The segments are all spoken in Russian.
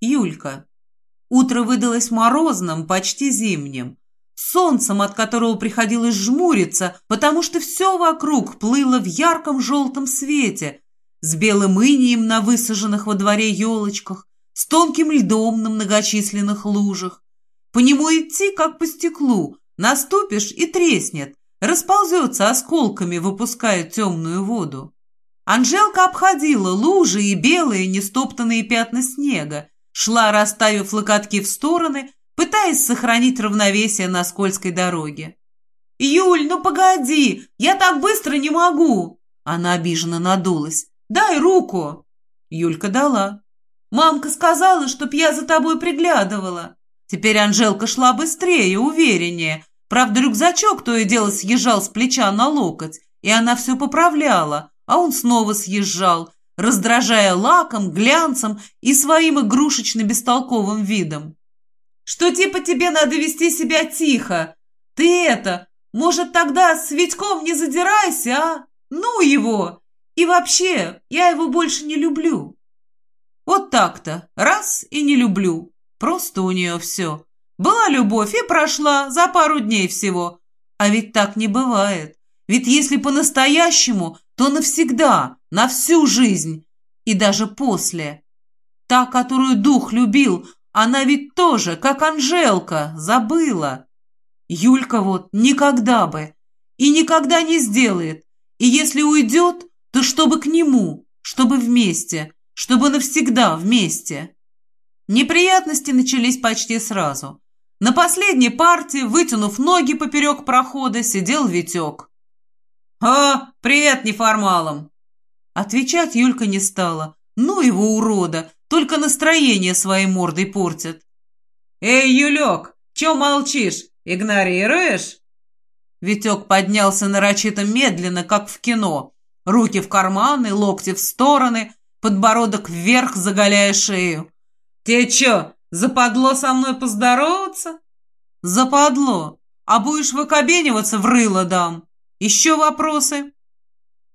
Юлька. Утро выдалось морозным, почти зимним. Солнцем, от которого приходилось жмуриться, потому что все вокруг плыло в ярком желтом свете, с белым инием на высаженных во дворе елочках, с тонким льдом на многочисленных лужах. По нему идти, как по стеклу, наступишь и треснет, расползется осколками, выпуская темную воду. Анжелка обходила лужи и белые нестоптанные пятна снега, шла, расставив локотки в стороны, пытаясь сохранить равновесие на скользкой дороге. «Юль, ну погоди, я так быстро не могу!» Она обиженно надулась. «Дай руку!» Юлька дала. «Мамка сказала, чтоб я за тобой приглядывала». Теперь Анжелка шла быстрее, увереннее. Правда, рюкзачок то и дело съезжал с плеча на локоть, и она все поправляла, а он снова съезжал, раздражая лаком, глянцем и своим игрушечно-бестолковым видом. «Что типа тебе надо вести себя тихо? Ты это, может, тогда с Витьком не задирайся, а? Ну его! И вообще, я его больше не люблю». Вот так-то, раз и не люблю. Просто у нее все. Была любовь и прошла за пару дней всего. А ведь так не бывает. Ведь если по-настоящему, то навсегда, на всю жизнь и даже после. Та, которую дух любил, она ведь тоже, как Анжелка, забыла. Юлька вот никогда бы и никогда не сделает. И если уйдет, то чтобы к нему, чтобы вместе, чтобы навсегда вместе. Неприятности начались почти сразу. На последней партии, вытянув ноги поперек прохода, сидел Витек. «А, привет неформалам!» Отвечать Юлька не стала. Ну его урода, только настроение своей мордой портит. «Эй, Юлек, чё молчишь? Игнорируешь?» Витек поднялся нарочито медленно, как в кино. Руки в карманы, локти в стороны, подбородок вверх, заголяя шею. «Тебе чё, западло со мной поздороваться?» «Западло. А будешь выкобениваться, в рыло дам. Еще вопросы?»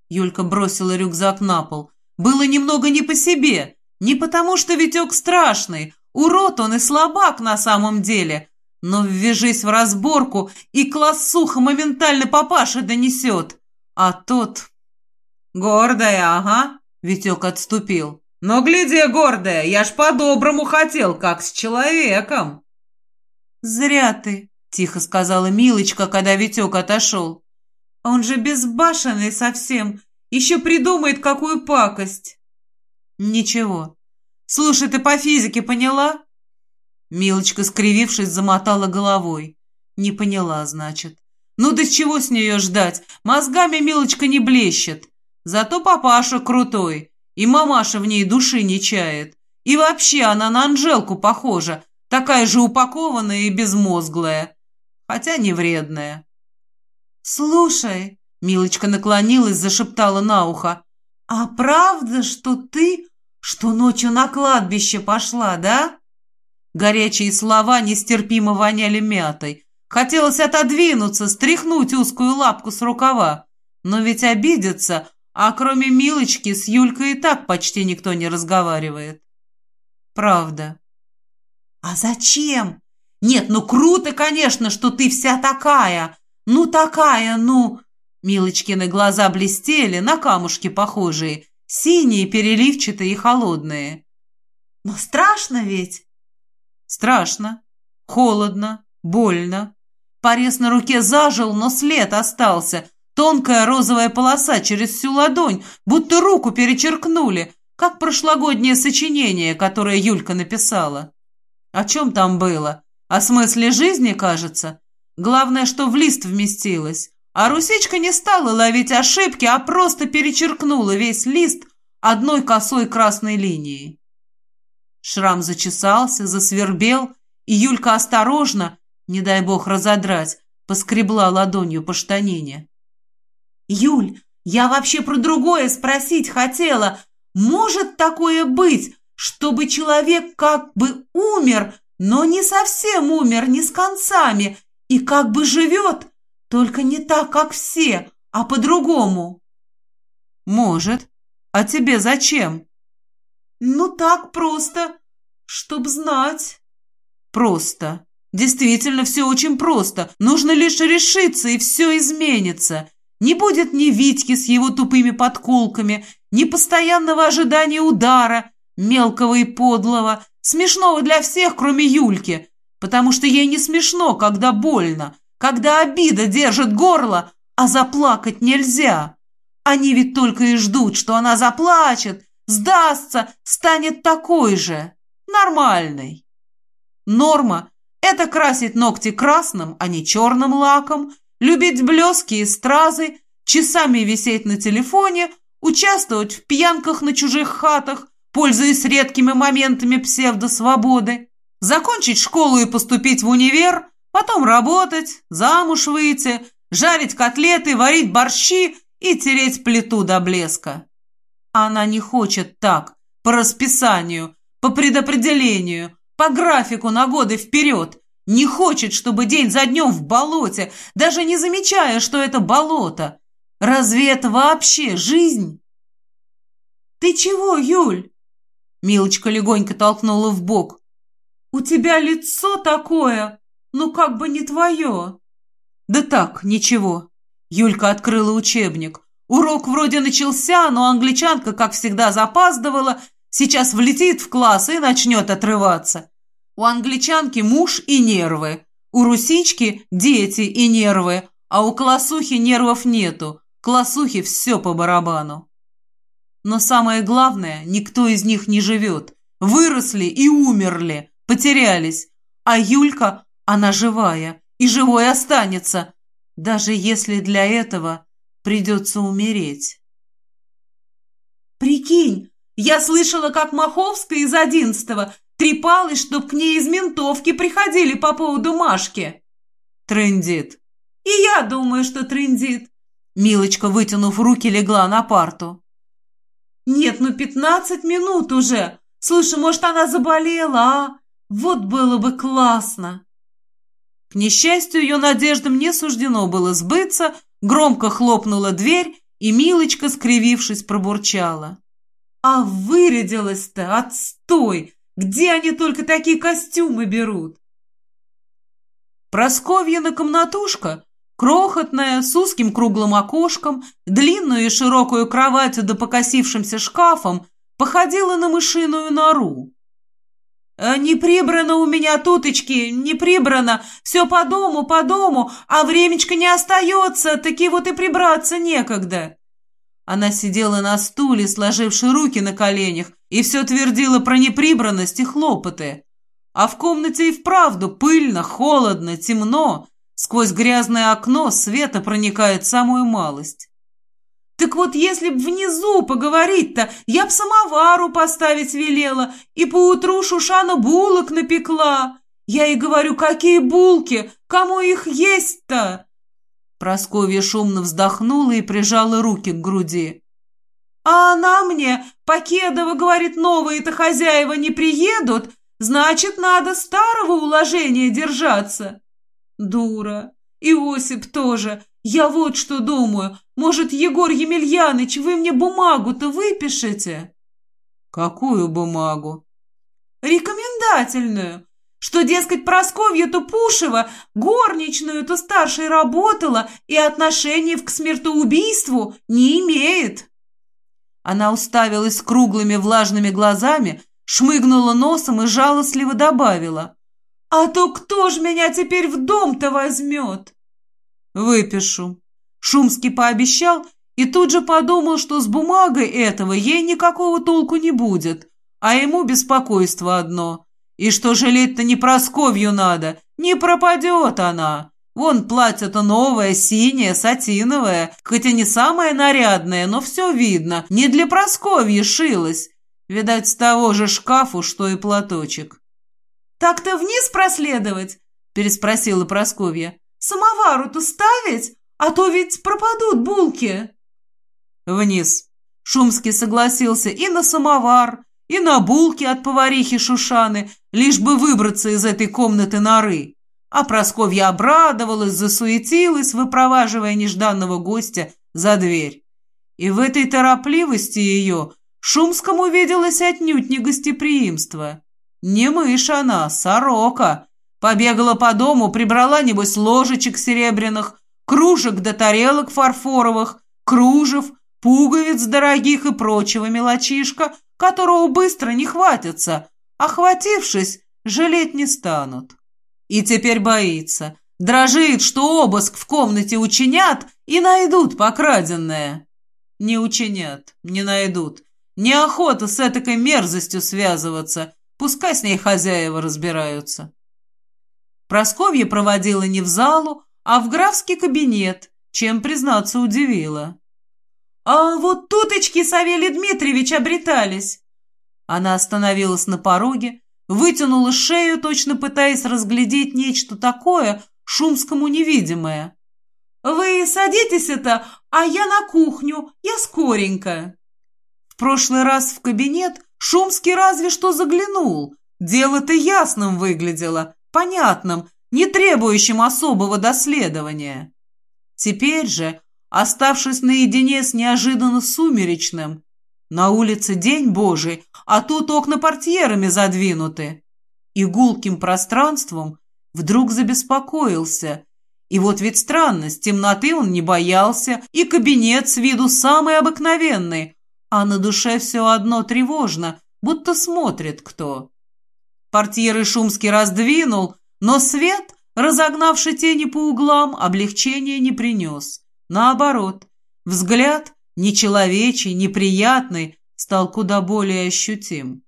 Юлька бросила рюкзак на пол. Было немного не по себе. Не потому, что Витек страшный. Урод он и слабак на самом деле. Но ввяжись в разборку, и классуха моментально папаша донесет. А тот... «Гордая, ага», — Витек отступил. «Но гляди, гордая, я ж по-доброму хотел, как с человеком!» «Зря ты», — тихо сказала Милочка, когда Витек отошел. «Он же безбашенный совсем, еще придумает какую пакость!» «Ничего. Слушай, ты по физике поняла?» Милочка, скривившись, замотала головой. «Не поняла, значит. Ну да чего с нее ждать? Мозгами Милочка не блещет. Зато папаша крутой. И мамаша в ней души не чает. И вообще она на Анжелку похожа, такая же упакованная и безмозглая, хотя не вредная. «Слушай», — Милочка наклонилась, зашептала на ухо, «а правда, что ты, что ночью на кладбище пошла, да?» Горячие слова нестерпимо воняли мятой. Хотелось отодвинуться, стряхнуть узкую лапку с рукава. Но ведь обидеться, а кроме Милочки с Юлькой и так почти никто не разговаривает. Правда. А зачем? Нет, ну круто, конечно, что ты вся такая. Ну такая, ну... Милочкины глаза блестели, на камушки похожие, синие, переливчатые и холодные. Но страшно ведь? Страшно. Холодно. Больно. Порез на руке зажил, но след остался, Тонкая розовая полоса через всю ладонь, будто руку перечеркнули, как прошлогоднее сочинение, которое Юлька написала. О чем там было? О смысле жизни, кажется? Главное, что в лист вместилось. А Русичка не стала ловить ошибки, а просто перечеркнула весь лист одной косой красной линией. Шрам зачесался, засвербел, и Юлька осторожно, не дай бог разодрать, поскребла ладонью по штанине. «Юль, я вообще про другое спросить хотела. Может такое быть, чтобы человек как бы умер, но не совсем умер, не с концами, и как бы живет, только не так, как все, а по-другому?» «Может. А тебе зачем?» «Ну так просто. Чтоб знать. Просто. Действительно, все очень просто. Нужно лишь решиться, и все изменится. Не будет ни Витьки с его тупыми подколками, ни постоянного ожидания удара, мелкого и подлого, смешного для всех, кроме Юльки, потому что ей не смешно, когда больно, когда обида держит горло, а заплакать нельзя. Они ведь только и ждут, что она заплачет, сдастся, станет такой же, нормальной. Норма – это красить ногти красным, а не черным лаком, любить блески и стразы, часами висеть на телефоне, участвовать в пьянках на чужих хатах, пользуясь редкими моментами псевдосвободы, закончить школу и поступить в универ, потом работать, замуж выйти, жарить котлеты, варить борщи и тереть плиту до блеска. Она не хочет так, по расписанию, по предопределению, по графику на годы вперед. Не хочет, чтобы день за днем в болоте, даже не замечая, что это болото. Разве это вообще жизнь? «Ты чего, Юль?» Милочка легонько толкнула в бок. «У тебя лицо такое, ну как бы не твое». «Да так, ничего». Юлька открыла учебник. Урок вроде начался, но англичанка, как всегда, запаздывала. Сейчас влетит в класс и начнет отрываться. У англичанки муж и нервы. У русички дети и нервы. А у классухи нервов нету. Классухе все по барабану. Но самое главное, никто из них не живет. Выросли и умерли, потерялись. А Юлька, она живая и живой останется, даже если для этого придется умереть. «Прикинь, я слышала, как Маховская из одиннадцатого трепалась, чтоб к ней из ментовки приходили по поводу Машки». Трендит. «И я думаю, что трендит». Милочка, вытянув руки, легла на парту. «Нет, ну пятнадцать минут уже. Слушай, может, она заболела, а? Вот было бы классно!» К несчастью, ее надеждам не суждено было сбыться, громко хлопнула дверь, и Милочка, скривившись, пробурчала. «А вырядилась-то, отстой! Где они только такие костюмы берут?» Просковьина комнатушка Крохотная, с узким круглым окошком, длинную и широкую кроватью да покосившимся шкафом, походила на мышиную нору. «Э, «Не прибрано у меня, туточки, не прибрано. Все по дому, по дому, а времечко не остается, таки вот и прибраться некогда». Она сидела на стуле, сложивши руки на коленях, и все твердила про неприбранность и хлопоты. А в комнате и вправду пыльно, холодно, темно, Сквозь грязное окно света проникает самую малость. Так вот, если б внизу поговорить-то, я б самовару поставить велела и поутру Шушана булок напекла. Я и говорю, какие булки, кому их есть-то? Просковья шумно вздохнула и прижала руки к груди. А она мне, Покедова, говорит, новые-то хозяева не приедут, значит, надо старого уложения держаться. Дура. Иосип тоже. Я вот что думаю. Может, Егор Емельяныч, вы мне бумагу-то выпишете? Какую бумагу? Рекомендательную. Что, дескать, Просковья-то Пушева горничную-то старшей работала и отношения к смертоубийству не имеет. Она уставилась круглыми влажными глазами, шмыгнула носом и жалостливо добавила. А то кто ж меня теперь в дом-то возьмет? Выпишу. Шумский пообещал и тут же подумал, что с бумагой этого ей никакого толку не будет, а ему беспокойство одно. И что жалеть-то не Просковью надо, не пропадет она. Вон платье-то новое, синее, сатиновое, хотя не самое нарядное, но все видно, не для Просковьи шилось. Видать, с того же шкафу, что и платочек. «Так-то вниз проследовать?» – переспросила Просковья. «Самовару-то ставить? А то ведь пропадут булки!» «Вниз!» Шумский согласился и на самовар, и на булки от поварихи Шушаны, лишь бы выбраться из этой комнаты норы. А Просковья обрадовалась, засуетилась, выпроваживая нежданного гостя за дверь. И в этой торопливости ее Шумскому виделось отнюдь не гостеприимство. Не мышь она, сорока. Побегала по дому, прибрала, небось, ложечек серебряных, кружек до тарелок фарфоровых, кружев, пуговиц дорогих и прочего мелочишка, которого быстро не хватится, охватившись, жалеть не станут. И теперь боится, дрожит, что обыск в комнате учинят и найдут покраденное. Не учинят, не найдут. Неохота с этакой мерзостью связываться, пускай с ней хозяева разбираются. Просковья проводила не в залу, а в графский кабинет, чем, признаться, удивила. «А вот туточки Савелий Дмитриевич обретались!» Она остановилась на пороге, вытянула шею, точно пытаясь разглядеть нечто такое, шумскому невидимое. «Вы садитесь это, а я на кухню, я скоренько». В прошлый раз в кабинет Шумский разве что заглянул. Дело-то ясным выглядело, понятным, не требующим особого доследования. Теперь же, оставшись наедине с неожиданно сумеречным, на улице день божий, а тут окна портьерами задвинуты, и гулким пространством вдруг забеспокоился. И вот ведь странность, темноты он не боялся, и кабинет с виду самый обыкновенный, а на душе все одно тревожно, будто смотрит кто. Портьеры Шумский раздвинул, но свет, разогнавший тени по углам, облегчения не принес. Наоборот, взгляд, нечеловечий, неприятный, стал куда более ощутим.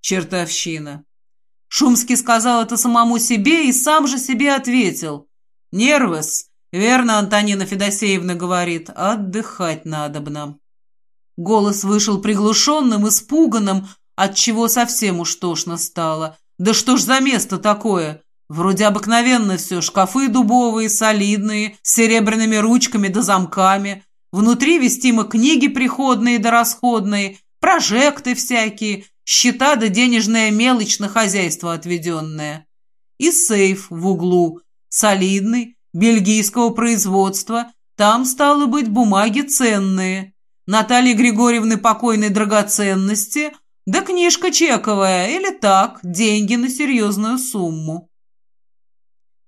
Чертовщина. Шумский сказал это самому себе и сам же себе ответил. «Нервыс, верно Антонина Федосеевна говорит, отдыхать надо бы нам». Голос вышел приглушенным, испуганным, отчего совсем уж тошно стало. Да что ж за место такое? Вроде обыкновенно все, шкафы дубовые, солидные, с серебряными ручками да замками. Внутри вестимо книги приходные да расходные, прожекты всякие, счета да денежная мелочь на хозяйство отведенная. И сейф в углу, солидный, бельгийского производства, там, стало быть, бумаги ценные. Натальи Григорьевны покойной драгоценности, да книжка чековая, или так, деньги на серьезную сумму.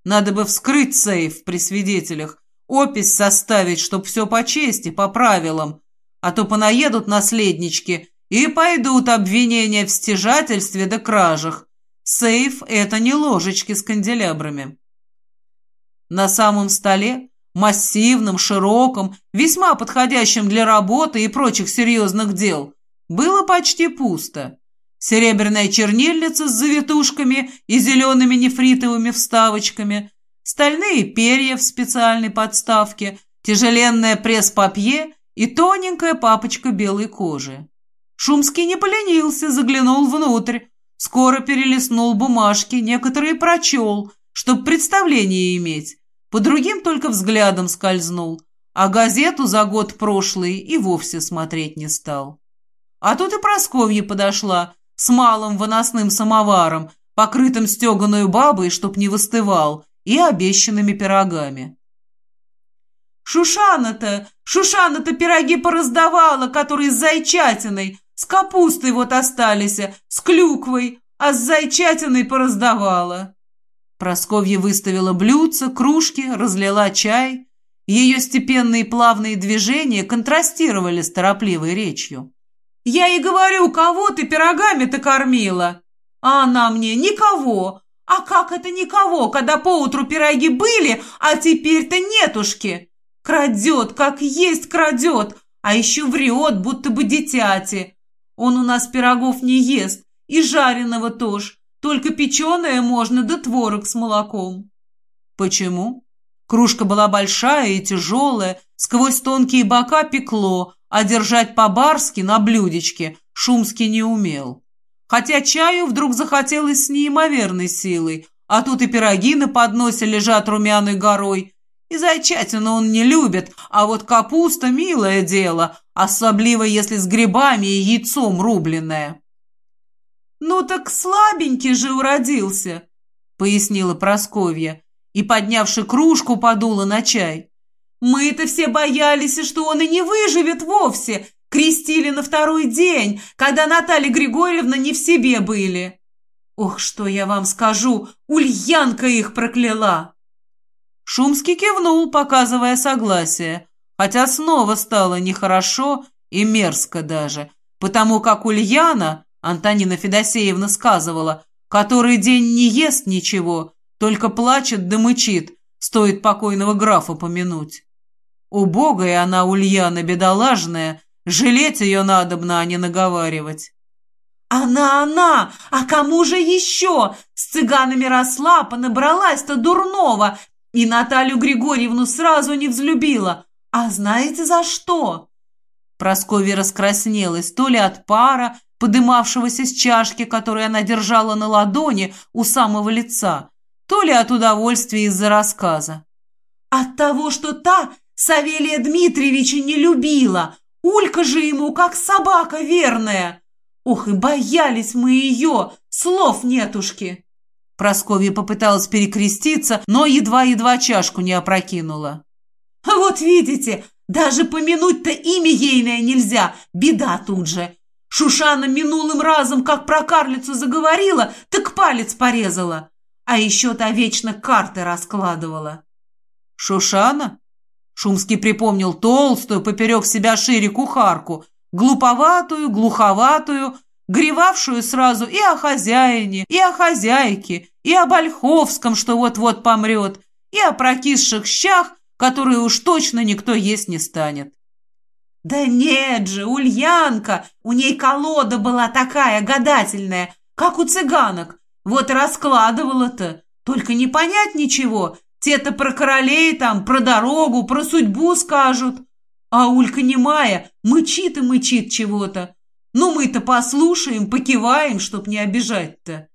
Надо бы вскрыть сейф при свидетелях, опись составить, чтоб все по чести, по правилам, а то понаедут наследнички и пойдут обвинения в стяжательстве да кражах. Сейф — это не ложечки с канделябрами. На самом столе массивным, широким, весьма подходящим для работы и прочих серьезных дел, было почти пусто. Серебряная чернильница с завитушками и зелеными нефритовыми вставочками, стальные перья в специальной подставке, тяжеленное пресс-папье и тоненькая папочка белой кожи. Шумский не поленился, заглянул внутрь, скоро перелистнул бумажки, некоторые прочел, чтобы представление иметь, по другим только взглядом скользнул, а газету за год прошлый и вовсе смотреть не стал. А тут и Просковья подошла с малым выносным самоваром, покрытым стеганую бабой, чтоб не выстывал, и обещанными пирогами. «Шушана-то, Шушана-то пироги пораздавала, которые с зайчатиной, с капустой вот остались, с клюквой, а с зайчатиной пораздавала». Просковья выставила блюдца, кружки, разлила чай. Ее степенные плавные движения контрастировали с торопливой речью. «Я и говорю, кого ты пирогами-то кормила?» А она мне «никого». «А как это никого, когда поутру пироги были, а теперь-то нетушки?» Крадет, как есть крадет, а еще врет, будто бы дитяти. Он у нас пирогов не ест, и жареного тоже. Только печеное можно, да творог с молоком. Почему? Кружка была большая и тяжелая, сквозь тонкие бока пекло, а держать по-барски на блюдечке Шумский не умел. Хотя чаю вдруг захотелось с неимоверной силой, а тут и пироги на подносе лежат румяной горой. И зайчатину он не любит, а вот капуста – милое дело, особливо если с грибами и яйцом рубленное. «Ну так слабенький же уродился», — пояснила Просковья и, поднявши кружку, подула на чай. «Мы-то все боялись, что он и не выживет вовсе, Крестили на второй день, когда Наталья Григорьевна не в себе были. Ох, что я вам скажу, Ульянка их прокляла!» Шумский кивнул, показывая согласие, хотя снова стало нехорошо и мерзко даже, потому как Ульяна, Антонина Федосеевна сказывала, который день не ест ничего, только плачет да мычит, стоит покойного графа помянуть. Убогая она, Ульяна, бедолажная, жалеть ее надобно, а не наговаривать. «Она, она! А кому же еще? С цыганами росла, понабралась-то дурного, и Наталью Григорьевну сразу не взлюбила. А знаете за что?» Прасковья раскраснелась то ли от пара, подымавшегося с чашки, которую она держала на ладони у самого лица, то ли от удовольствия из-за рассказа. «От того, что та Савелия Дмитриевича не любила. Улька же ему как собака верная. Ох, и боялись мы ее, слов нетушки. Просковья попыталась перекреститься, но едва-едва чашку не опрокинула. «А вот видите, даже помянуть-то имя ейное нельзя, беда тут же. Шушана минулым разом, как про карлицу заговорила, так палец порезала. А еще та вечно карты раскладывала». «Шушана?» Шумский припомнил толстую, поперек себя шире кухарку, глуповатую, глуховатую, гревавшую сразу и о хозяине, и о хозяйке, и о Ольховском, что вот-вот помрет, и о прокисших щах, которые уж точно никто есть не станет. «Да нет же, Ульянка! У ней колода была такая гадательная, как у цыганок. Вот раскладывала-то. Только не понять ничего, те-то про королей там, про дорогу, про судьбу скажут. А Улька немая, мычит и мычит чего-то. Ну, мы-то послушаем, покиваем, чтоб не обижать-то.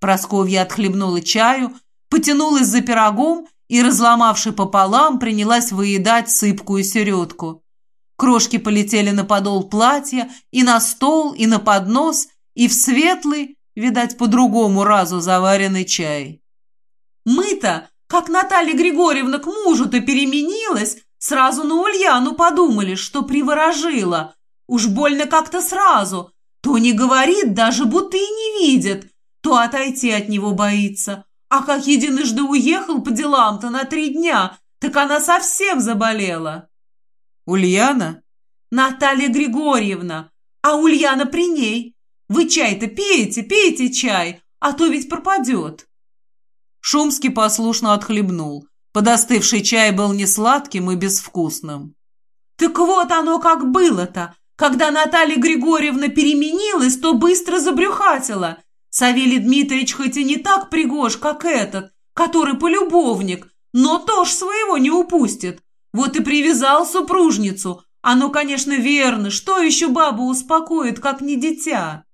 Просковья отхлебнула чаю, потянулась за пирогом и, разломавши пополам, принялась выедать сыпкую середку. Крошки полетели на подол платья, и на стол, и на поднос, и в светлый, видать, по-другому разу заваренный чай. Мы-то как Наталья Григорьевна к мужу-то переменилась, сразу на Ульяну подумали, что приворожила. Уж больно как-то сразу. То не говорит даже, будто и не видит, то отойти от него боится. А как единожды уехал по делам-то на три дня, так она совсем заболела. Ульяна? Наталья Григорьевна. А Ульяна при ней. Вы чай-то пейте, пейте чай, а то ведь пропадет. Шумский послушно отхлебнул. Подостывший чай был не сладким и безвкусным. «Так вот оно как было-то! Когда Наталья Григорьевна переменилась, то быстро забрюхатила. Савелий Дмитриевич хоть и не так пригож, как этот, который полюбовник, но тоже своего не упустит. Вот и привязал супружницу. Оно, конечно, верно. Что еще бабу успокоит, как не дитя?»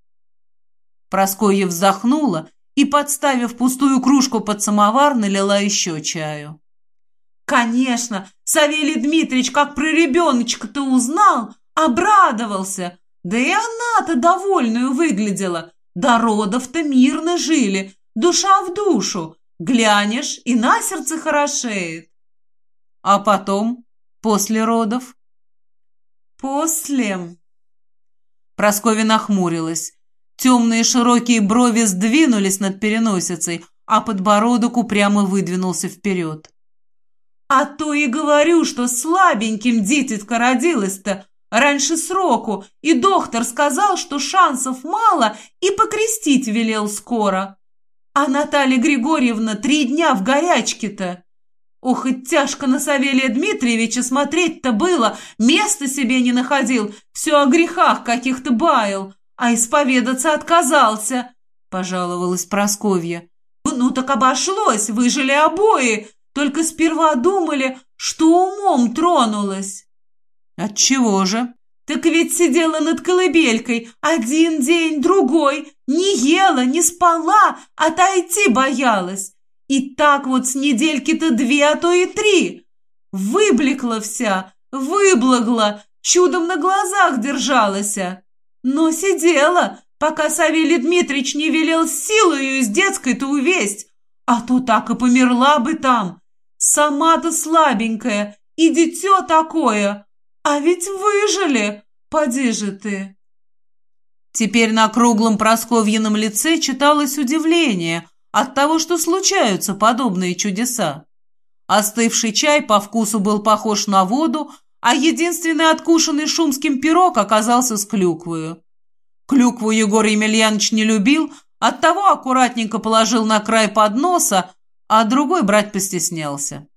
Проскоя вздохнула и, подставив пустую кружку под самовар, налила еще чаю. Конечно, Савелий Дмитриевич, как про ребеночка-то узнал, обрадовался. Да и она-то довольную выглядела. До родов-то мирно жили, душа в душу. Глянешь, и на сердце хорошеет. А потом, после родов? После... Прасковья нахмурилась. Темные широкие брови сдвинулись над переносицей, а подбородок упрямо выдвинулся вперед. «А то и говорю, что слабеньким дитятка родилась-то раньше сроку, и доктор сказал, что шансов мало и покрестить велел скоро. А Наталья Григорьевна три дня в горячке-то. Ох, и тяжко на Савелия Дмитриевича смотреть-то было, места себе не находил, все о грехах каких-то баял а исповедаться отказался», — пожаловалась Просковья. «Ну так обошлось, выжили обои, только сперва думали, что умом тронулась». «Отчего же?» «Так ведь сидела над колыбелькой один день, другой, не ела, не спала, отойти боялась. И так вот с недельки-то две, а то и три. Выблекла вся, выблагла, чудом на глазах держалась. Но сидела, пока Савелий Дмитрич не велел силу ее из детской-то увесть, а то так и померла бы там. Сама-то слабенькая и дитё такое, а ведь выжили. поди же ты!» Теперь на круглом Просковьином лице читалось удивление от того, что случаются подобные чудеса. Остывший чай по вкусу был похож на воду, а единственный откушенный шумским пирог оказался с клюквою. Клюкву Егор Емельянович не любил, оттого аккуратненько положил на край подноса, а другой брать постеснялся.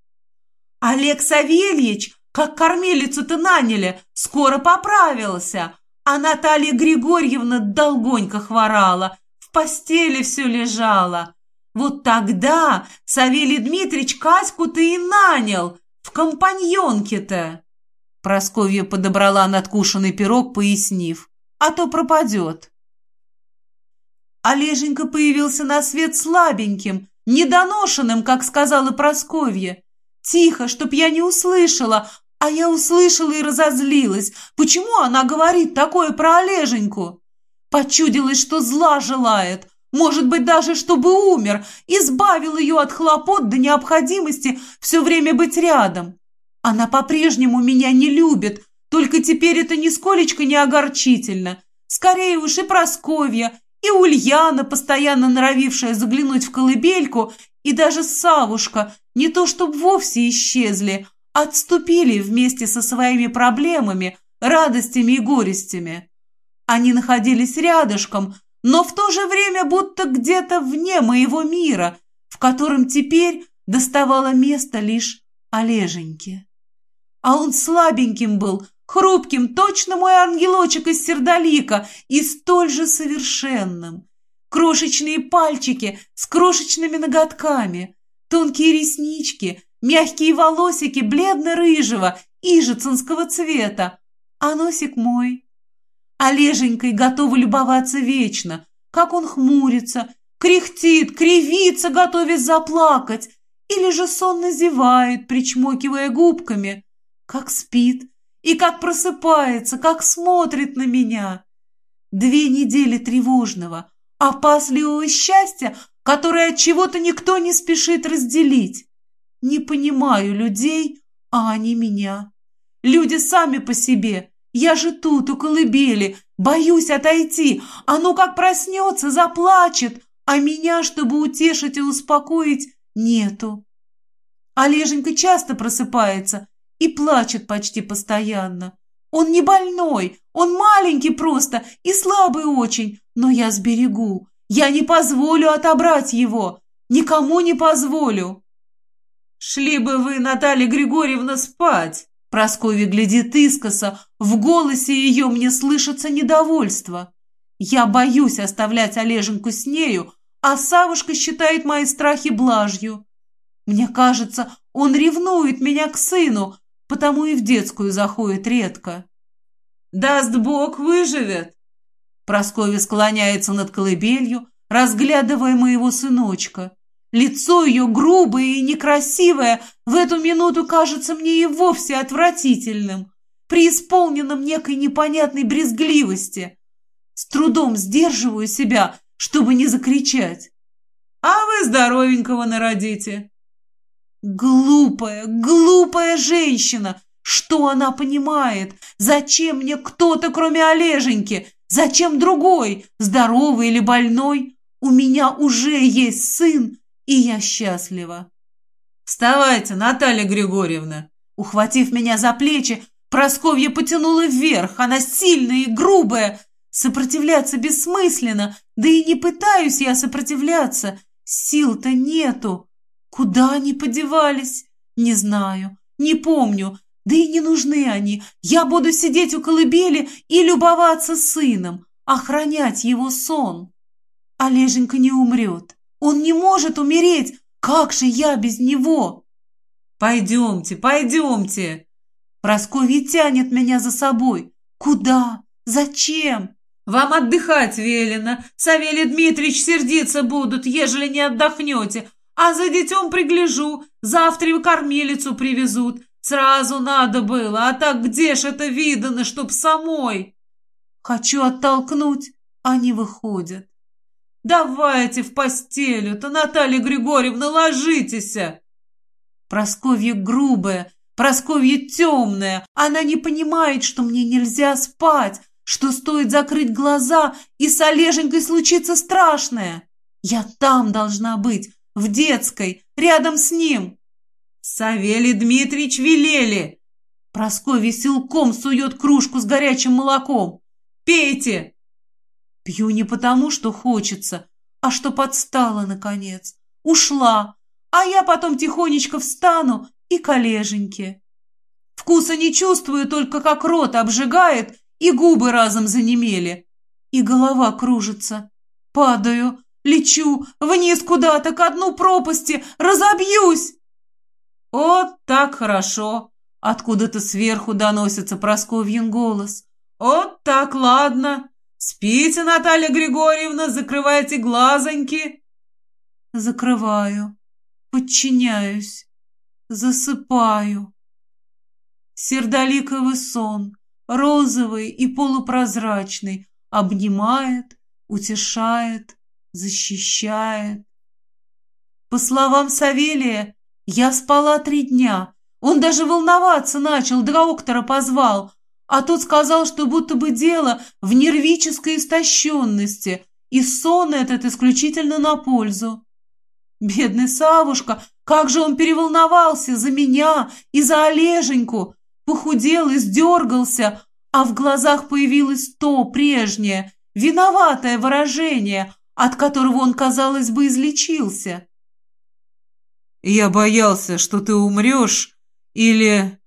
«Олег Савельич, как кормилицу-то наняли, скоро поправился, а Наталья Григорьевна долгонько хворала, в постели все лежала. Вот тогда Савелий Дмитриевич Каську-то и нанял, в компаньонке-то». Просковья подобрала надкушенный пирог, пояснив, «А то пропадет». Олеженька появился на свет слабеньким, недоношенным, как сказала Просковья. Тихо, чтоб я не услышала, а я услышала и разозлилась. Почему она говорит такое про Олеженьку? Почудилась, что зла желает. Может быть, даже чтобы умер, избавил ее от хлопот до необходимости все время быть рядом. Она по-прежнему меня не любит, только теперь это нисколечко не огорчительно. Скорее уж и Просковья, и Ульяна, постоянно норовившая заглянуть в колыбельку, и даже Савушка, не то чтобы вовсе исчезли, отступили вместе со своими проблемами, радостями и горестями. Они находились рядышком, но в то же время будто где-то вне моего мира, в котором теперь доставало место лишь Олеженьке. А он слабеньким был, хрупким, точно мой ангелочек из сердолика и столь же совершенным. Крошечные пальчики с крошечными ноготками, тонкие реснички, мягкие волосики бледно-рыжего, ижицинского цвета, а носик мой. Олеженькой готова любоваться вечно, как он хмурится, кряхтит, кривится, готовясь заплакать, или же сонно зевает, причмокивая губками, как спит и как просыпается, как смотрит на меня. Две недели тревожного, опасливого счастья, которое от чего-то никто не спешит разделить. Не понимаю людей, а они меня. Люди сами по себе. Я же тут, у колыбели, боюсь отойти. А ну как проснется, заплачет, а меня, чтобы утешить и успокоить, нету. Олеженька часто просыпается и плачет почти постоянно. Он не больной, он маленький просто и слабый очень, но я сберегу. Я не позволю отобрать его, никому не позволю. «Шли бы вы, Наталья Григорьевна, спать!» Прасковья глядит искоса, в голосе ее мне слышится недовольство. Я боюсь оставлять Олеженьку с нею, а Савушка считает мои страхи блажью. Мне кажется, он ревнует меня к сыну, потому и в детскую заходит редко. «Даст Бог, выживет!» Прасковья склоняется над колыбелью, разглядывая моего сыночка. Лицо ее грубое и некрасивое в эту минуту кажется мне и вовсе отвратительным, преисполненным некой непонятной брезгливости. С трудом сдерживаю себя, чтобы не закричать. «А вы здоровенького народите!» Глупая, глупая женщина! Что она понимает? Зачем мне кто-то, кроме Олеженьки? Зачем другой, здоровый или больной? У меня уже есть сын, и я счастлива. «Вставайте, Наталья Григорьевна!» Ухватив меня за плечи, Просковья потянула вверх. Она сильная и грубая. Сопротивляться бессмысленно, да и не пытаюсь я сопротивляться. Сил-то нету. Куда они подевались? Не знаю, не помню. Да и не нужны они. Я буду сидеть у колыбели и любоваться сыном, охранять его сон. Олеженька не умрет. Он не может умереть! Как же я без него? Пойдемте, пойдемте. Прасковья тянет меня за собой. Куда? Зачем? Вам отдыхать велено. Савелий Дмитриевич сердиться будут, ежели не отдохнете. А за детем пригляжу. Завтра кормилицу привезут. Сразу надо было, а так где ж это видано, чтоб самой? Хочу оттолкнуть, а не выходят. Давайте в постелю-то, Наталья Григорьевна, ложитесь!» Просковья грубая, Просковья темная, она не понимает, что мне нельзя спать, что стоит закрыть глаза, и с Олеженькой случится страшное. Я там должна быть, в детской, рядом с ним. Савелий Дмитриевич велели. Прасковья силком сует кружку с горячим молоком. Пейте! Пью не потому, что хочется, а что подстала, наконец. Ушла, а я потом тихонечко встану и колеженьки. Вкуса не чувствую, только как рот обжигает, и губы разом занемели. И голова кружится. Падаю, лечу, вниз куда-то, к дну пропасти, разобьюсь. Вот так хорошо. Откуда-то сверху доносится Просковьин голос. Вот так ладно. Спите, Наталья Григорьевна, закрывайте глазоньки. Закрываю, подчиняюсь, засыпаю. Сердоликовый сон, розовый и полупрозрачный, обнимает, утешает, защищает. По словам Савелия, я спала три дня. Он даже волноваться начал, доктора позвал, а тот сказал, что будто бы дело в нервической истощенности, и сон этот исключительно на пользу. Бедный Савушка, как же он переволновался за меня и за Олеженьку, похудел и сдергался, а в глазах появилось то прежнее, виноватое выражение, от которого он, казалось бы, излечился. «Я боялся, что ты умрешь, или...»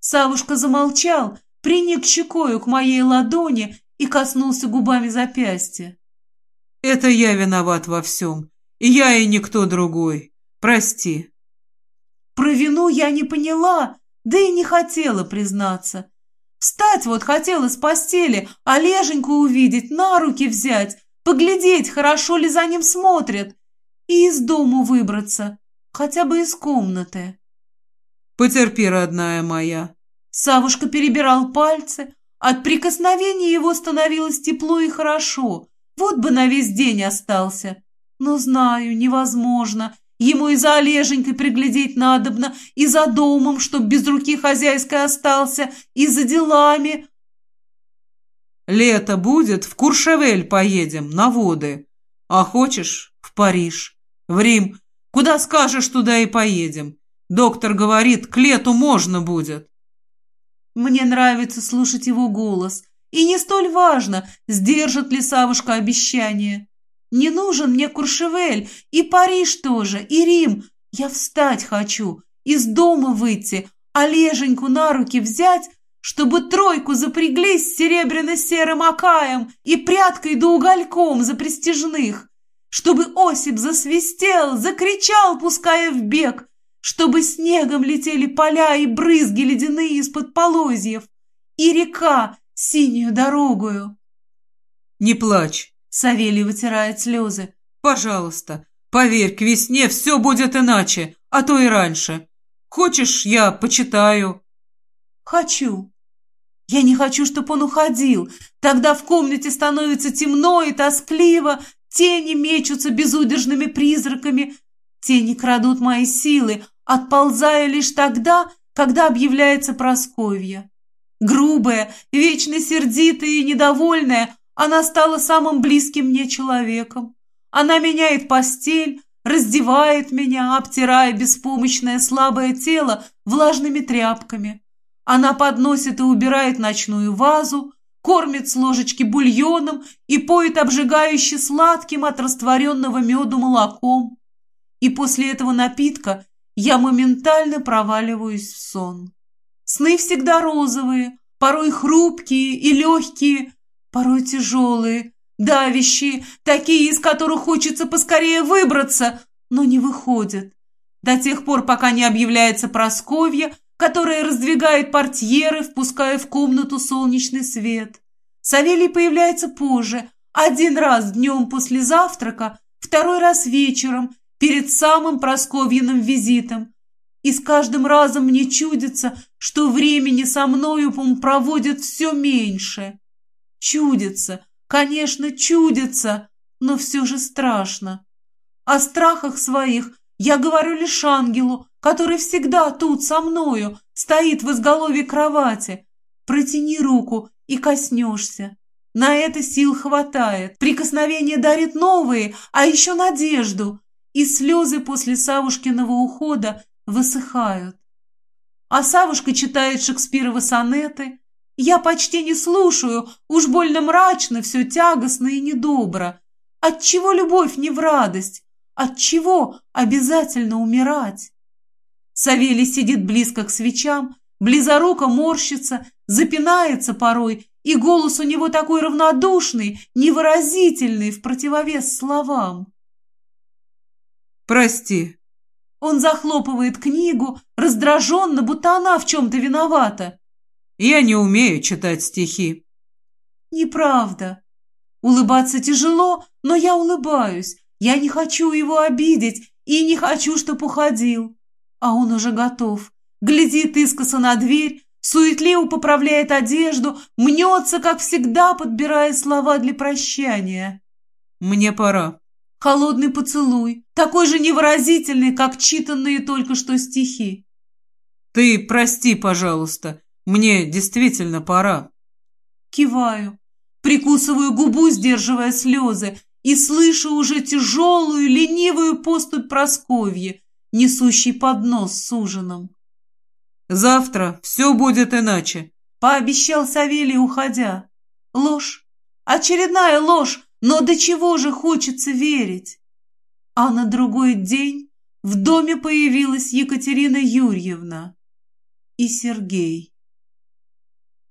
Савушка замолчал, приник щекою к моей ладони и коснулся губами запястья. «Это я виноват во всем, и я, и никто другой. Прости». Про вину я не поняла, да и не хотела признаться. Встать вот хотела с постели, Олеженьку увидеть, на руки взять, поглядеть, хорошо ли за ним смотрят, и из дому выбраться, хотя бы из комнаты. «Потерпи, родная моя». Савушка перебирал пальцы, от прикосновения его становилось тепло и хорошо, вот бы на весь день остался. Но знаю, невозможно, Ему и за Олеженькой приглядеть надобно, и за домом, чтоб без руки хозяйской остался, и за делами. Лето будет, в Куршевель поедем, на воды. А хочешь, в Париж, в Рим. Куда скажешь, туда и поедем. Доктор говорит, к лету можно будет. Мне нравится слушать его голос. И не столь важно, сдержит ли Савушка обещание. Не нужен мне Куршевель, и Париж тоже, и Рим. Я встать хочу, из дома выйти, Олеженьку на руки взять, чтобы тройку запряглись с серебряно-серым окаем и прядкой да угольком за престижных, чтобы Осип засвистел, закричал, пуская в бег, чтобы снегом летели поля и брызги ледяные из-под полозьев, и река синюю дорогою. «Не плачь!» Савелий вытирает слезы. «Пожалуйста, поверь, к весне все будет иначе, а то и раньше. Хочешь, я почитаю?» «Хочу. Я не хочу, чтобы он уходил. Тогда в комнате становится темно и тоскливо, тени мечутся безудержными призраками. Тени крадут мои силы, отползая лишь тогда, когда объявляется Просковья. Грубая, вечно сердитая и недовольная, она стала самым близким мне человеком. Она меняет постель, раздевает меня, обтирая беспомощное слабое тело влажными тряпками. Она подносит и убирает ночную вазу, кормит с ложечки бульоном и поет обжигающе сладким от растворенного меду молоком. И после этого напитка я моментально проваливаюсь в сон. Сны всегда розовые, порой хрупкие и легкие, порой тяжелые, давящие, такие, из которых хочется поскорее выбраться, но не выходят. До тех пор, пока не объявляется Просковья, которая раздвигает портьеры, впуская в комнату солнечный свет. Савелий появляется позже, один раз днем после завтрака, второй раз вечером, перед самым Просковьиным визитом. И с каждым разом мне чудится, что времени со мною он проводит все меньше. Чудится, конечно, чудится, но все же страшно. О страхах своих я говорю лишь ангелу, который всегда тут со мною, стоит в изголовье кровати. Протяни руку и коснешься. На это сил хватает. Прикосновение дарит новые, а еще надежду. И слезы после Савушкиного ухода высыхают. А Савушка читает Шекспирова сонеты. Я почти не слушаю, уж больно мрачно, все тягостно и недобро. Отчего любовь не в радость? Отчего обязательно умирать? Савелий сидит близко к свечам, близоруко морщится, запинается порой и голос у него такой равнодушный, невыразительный в противовес словам. «Прости». Он захлопывает книгу, раздраженно, будто она в чем-то виновата. «Я не умею читать стихи». «Неправда. Улыбаться тяжело, но я улыбаюсь. Я не хочу его обидеть и не хочу, чтоб уходил. А он уже готов. Глядит искоса на дверь, суетливо поправляет одежду, мнется, как всегда, подбирая слова для прощания. «Мне пора». Холодный поцелуй, такой же невыразительный, как читанные только что стихи. «Ты прости, пожалуйста, мне действительно пора». Киваю, прикусываю губу, сдерживая слезы, и слышу уже тяжелую, ленивую поступь Просковьи, несущий поднос с ужином. Завтра все будет иначе», — пообещал Савелий, уходя. Ложь. Очередная ложь, но до чего же хочется верить? А на другой день в доме появилась Екатерина Юрьевна и Сергей.